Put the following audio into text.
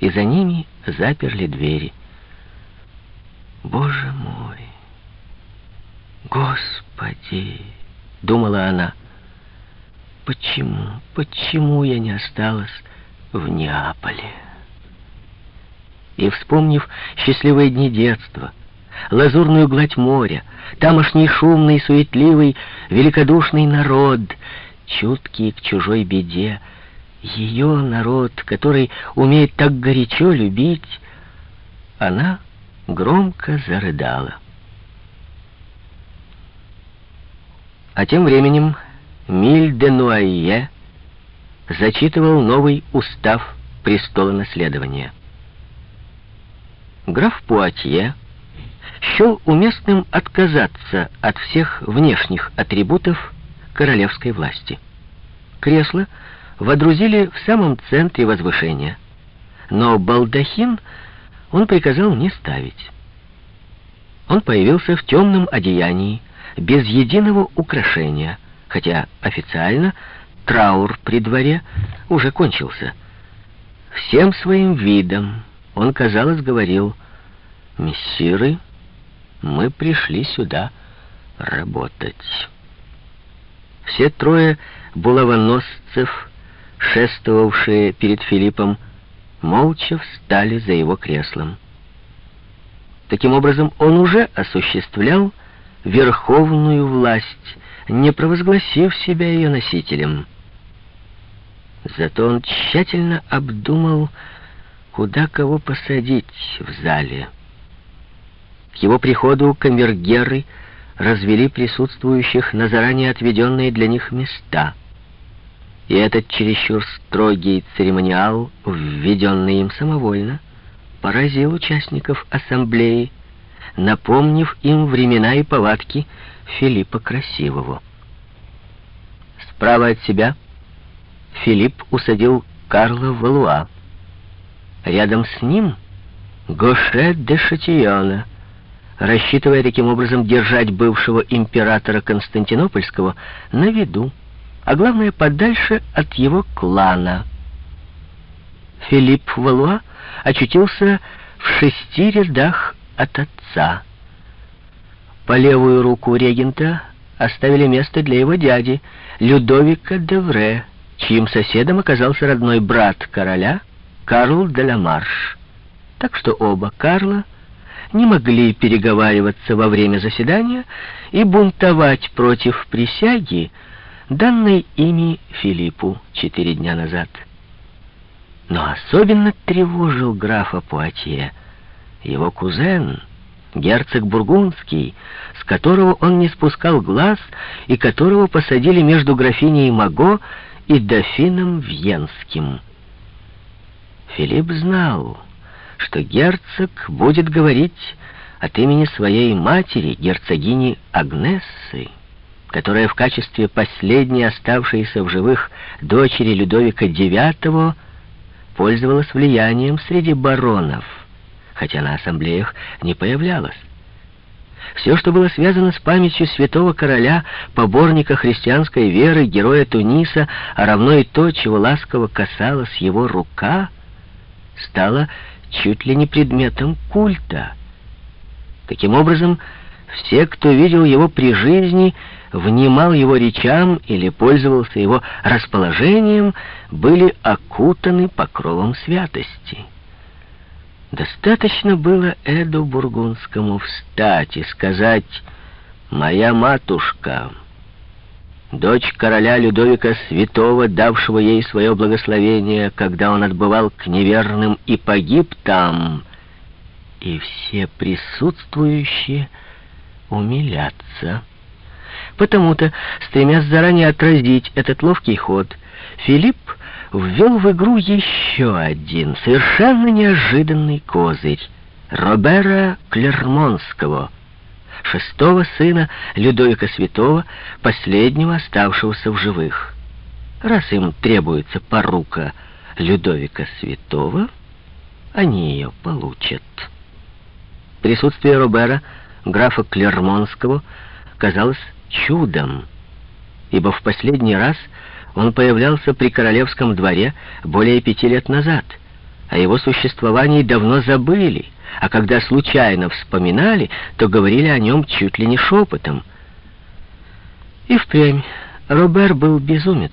и за ними заперли двери. «Боже мой! Господи!» — думала она. «Почему, почему я не осталась в Неаполе?» И, вспомнив счастливые дни детства, лазурную гладь моря, тамошний шумный, суетливый, великодушный народ, чуткий к чужой беде, ее народ, который умеет так горячо любить, она громко зарыдала. А тем временем Миль де Нуайе зачитывал новый устав престола наследования. Граф Пуатье счел уместным отказаться от всех внешних атрибутов королевской власти. Кресло водрузили в самом центре возвышения, но балдахин он приказал не ставить. Он появился в темном одеянии, без единого украшения, хотя официально траур при дворе уже кончился. Всем своим видом он, казалось, говорил, «Мессиры, мы пришли сюда работать». Все трое булавоносцев, шествовавшие перед Филиппом, молча встали за его креслом. Таким образом, он уже осуществлял верховную власть, не провозгласив себя ее носителем. Зато он тщательно обдумал, куда кого посадить в зале. К его приходу камергеры развели присутствующих на заранее отведенные для них места. И этот чересчур строгий церемониал, введенный им самовольно, поразил участников ассамблеи, напомнив им времена и повадки Филиппа Красивого. Справа от себя Филипп усадил Карла Валуа. Рядом с ним Гоше де Шатиона, рассчитывая таким образом держать бывшего императора Константинопольского на виду, а главное, подальше от его клана. Филипп Валуа очутился в шести рядах от отца. По левую руку регента оставили место для его дяди, Людовика де Вре, чьим соседом оказался родной брат короля Карл де ла Марш. Так что оба Карла не могли переговариваться во время заседания и бунтовать против присяги, данной ими Филиппу четыре дня назад. Но особенно тревожил графа Пуатье его кузен, герцог Бургундский, с которого он не спускал глаз и которого посадили между графиней Маго и дофином Вьенским. Филипп знал, что герцог будет говорить от имени своей матери, герцогини Агнессы, которая в качестве последней оставшейся в живых дочери Людовика IX пользовалась влиянием среди баронов — хотя на ассамблеях не появлялась. Все, что было связано с памятью святого короля, поборника христианской веры, героя Туниса, а равно и то, чего ласково касалась его рука, стало чуть ли не предметом культа. Таким образом, все, кто видел его при жизни, внимал его речам или пользовался его расположением, были окутаны покровом святости. Достаточно было Эду Бургундскому встать и сказать «Моя матушка, дочь короля Людовика Святого, давшего ей свое благословение, когда он отбывал к неверным и погиб там», и все присутствующие умилятся. Потому-то, стремясь заранее отразить этот ловкий ход, Филипп ввел в игру еще один, совершенно неожиданный козырь — Робера Клермонского, шестого сына Людовика Святого, последнего оставшегося в живых. Раз им требуется порука Людовика Святого, они ее получат. Присутствие Робера, графа Клермонского, казалось чудом, ибо в последний раз он появлялся при королевском дворе более пяти лет назад, О его существовании давно забыли, а когда случайно вспоминали, то говорили о нем чуть ли не шепотом. И впрямь Робер был безумец.